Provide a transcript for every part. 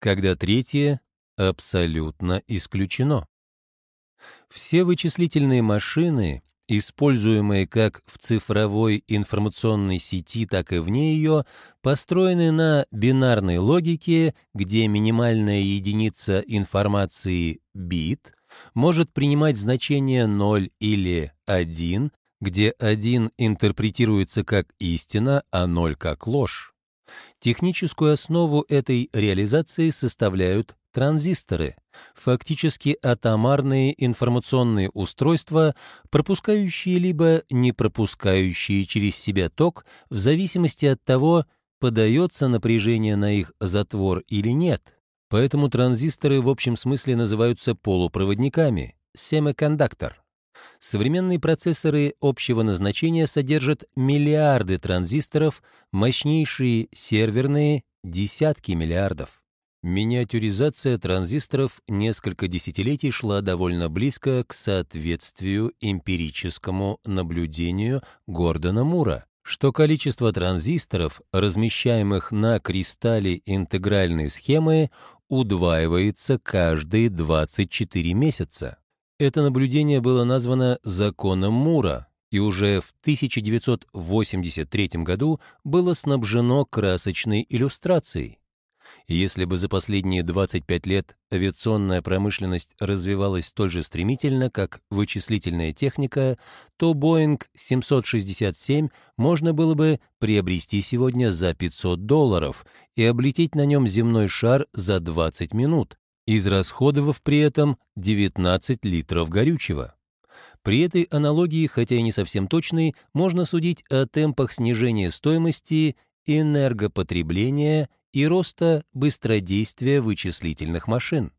когда третье абсолютно исключено. Все вычислительные машины, используемые как в цифровой информационной сети, так и вне ее, построены на бинарной логике, где минимальная единица информации — бит, может принимать значение 0 или 1, где 1 интерпретируется как истина, а 0 как ложь. Техническую основу этой реализации составляют транзисторы, фактически атомарные информационные устройства, пропускающие либо не пропускающие через себя ток в зависимости от того, подается напряжение на их затвор или нет. Поэтому транзисторы в общем смысле называются полупроводниками, семикондуктор. Современные процессоры общего назначения содержат миллиарды транзисторов, мощнейшие серверные — десятки миллиардов. Миниатюризация транзисторов несколько десятилетий шла довольно близко к соответствию эмпирическому наблюдению Гордона Мура, что количество транзисторов, размещаемых на кристалле интегральной схемы, удваивается каждые 24 месяца. Это наблюдение было названо законом Мура и уже в 1983 году было снабжено красочной иллюстрацией. Если бы за последние 25 лет авиационная промышленность развивалась столь же стремительно, как вычислительная техника, то Boeing 767 можно было бы приобрести сегодня за 500 долларов и облететь на нем земной шар за 20 минут, израсходовав при этом 19 литров горючего. При этой аналогии, хотя и не совсем точной, можно судить о темпах снижения стоимости энергопотребления и роста быстродействия вычислительных машин.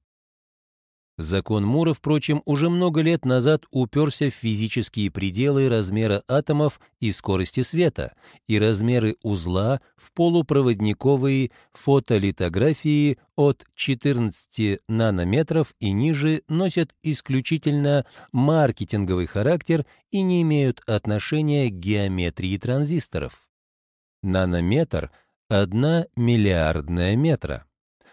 Закон Мура, впрочем, уже много лет назад уперся в физические пределы размера атомов и скорости света и размеры узла в полупроводниковой фотолитографии от 14 нанометров и ниже носят исключительно маркетинговый характер и не имеют отношения к геометрии транзисторов. Нанометр — одна миллиардная метра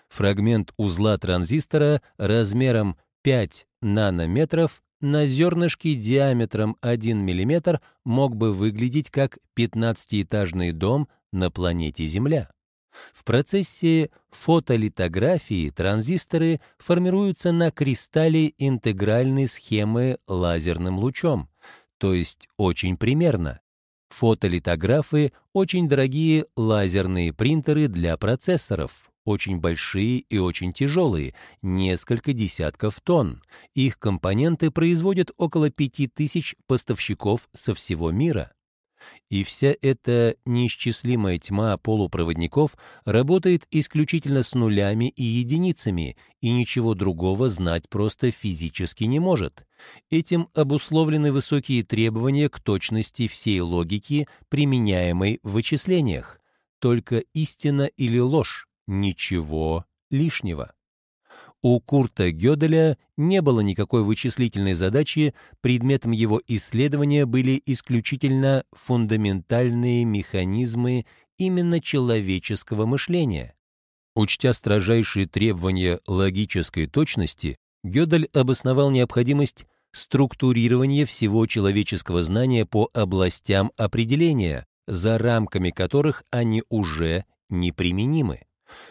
фрагмент узла транзистора размером 5 нанометров на зернышке диаметром 1 мм мог бы выглядеть как 15-этажный дом на планете Земля. В процессе фотолитографии транзисторы формируются на кристалле интегральной схемы лазерным лучом, то есть очень примерно. Фотолитографы — очень дорогие лазерные принтеры для процессоров, очень большие и очень тяжелые, несколько десятков тонн. Их компоненты производят около 5000 поставщиков со всего мира. И вся эта неисчислимая тьма полупроводников работает исключительно с нулями и единицами, и ничего другого знать просто физически не может. Этим обусловлены высокие требования к точности всей логики, применяемой в вычислениях. Только истина или ложь ничего лишнего. У Курта Гёделя не было никакой вычислительной задачи, предметом его исследования были исключительно фундаментальные механизмы именно человеческого мышления. Учтя строжайшие требования логической точности, Гёдель обосновал необходимость структурирования всего человеческого знания по областям определения, за рамками которых они уже неприменимы.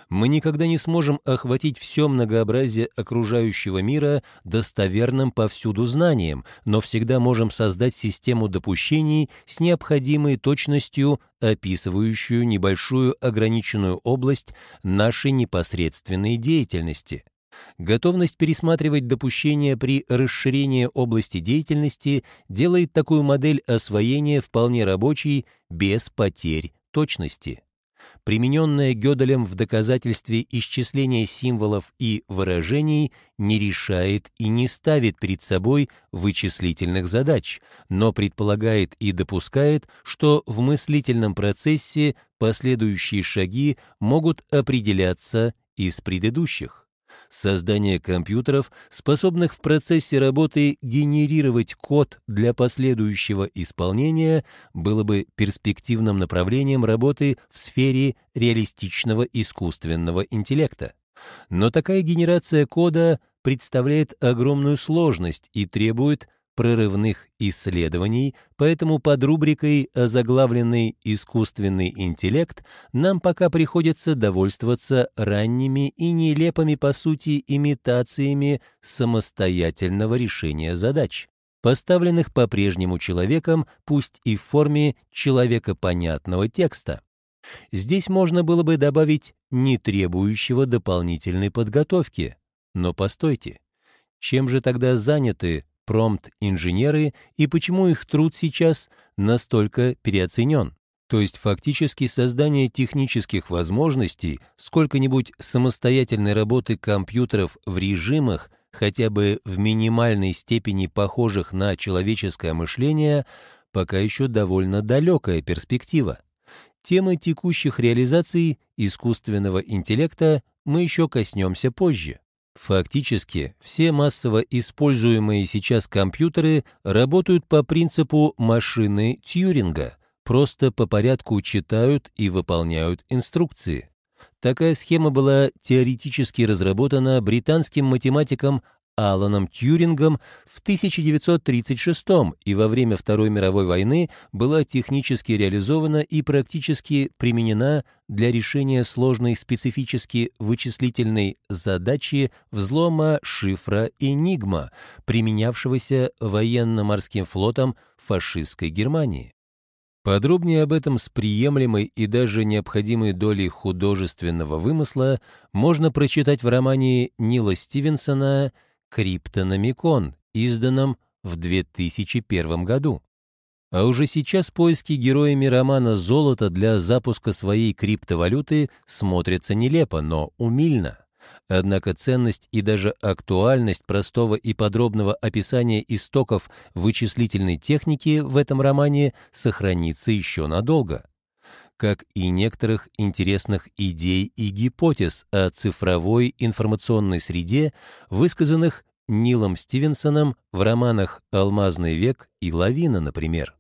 Мы никогда не сможем охватить все многообразие окружающего мира достоверным повсюду знанием, но всегда можем создать систему допущений с необходимой точностью, описывающую небольшую ограниченную область нашей непосредственной деятельности. Готовность пересматривать допущения при расширении области деятельности делает такую модель освоения вполне рабочей без потерь точности примененная Гёделем в доказательстве исчисления символов и выражений, не решает и не ставит перед собой вычислительных задач, но предполагает и допускает, что в мыслительном процессе последующие шаги могут определяться из предыдущих создание компьютеров, способных в процессе работы генерировать код для последующего исполнения, было бы перспективным направлением работы в сфере реалистичного искусственного интеллекта. Но такая генерация кода представляет огромную сложность и требует прорывных исследований, поэтому под рубрикой озаглавленный «Искусственный интеллект» нам пока приходится довольствоваться ранними и нелепыми по сути имитациями самостоятельного решения задач, поставленных по-прежнему человеком, пусть и в форме человекопонятного текста. Здесь можно было бы добавить не требующего дополнительной подготовки. Но постойте, чем же тогда заняты промпт-инженеры и почему их труд сейчас настолько переоценен. То есть фактически создание технических возможностей сколько-нибудь самостоятельной работы компьютеров в режимах, хотя бы в минимальной степени похожих на человеческое мышление, пока еще довольно далекая перспектива. Темы текущих реализаций искусственного интеллекта мы еще коснемся позже. Фактически, все массово используемые сейчас компьютеры работают по принципу машины Тьюринга, просто по порядку читают и выполняют инструкции. Такая схема была теоретически разработана британским математиком Аланом Тьюрингом в 1936 и во время Второй мировой войны была технически реализована и практически применена для решения сложной специфически вычислительной задачи взлома шифра «Энигма», применявшегося военно-морским флотом фашистской Германии. Подробнее об этом с приемлемой и даже необходимой долей художественного вымысла можно прочитать в романе Нила Стивенсона Криптономикон, изданном в 2001 году. А уже сейчас поиски героями романа «Золото» для запуска своей криптовалюты смотрятся нелепо, но умильно. Однако ценность и даже актуальность простого и подробного описания истоков вычислительной техники в этом романе сохранится еще надолго как и некоторых интересных идей и гипотез о цифровой информационной среде, высказанных Нилом Стивенсоном в романах «Алмазный век» и «Лавина», например.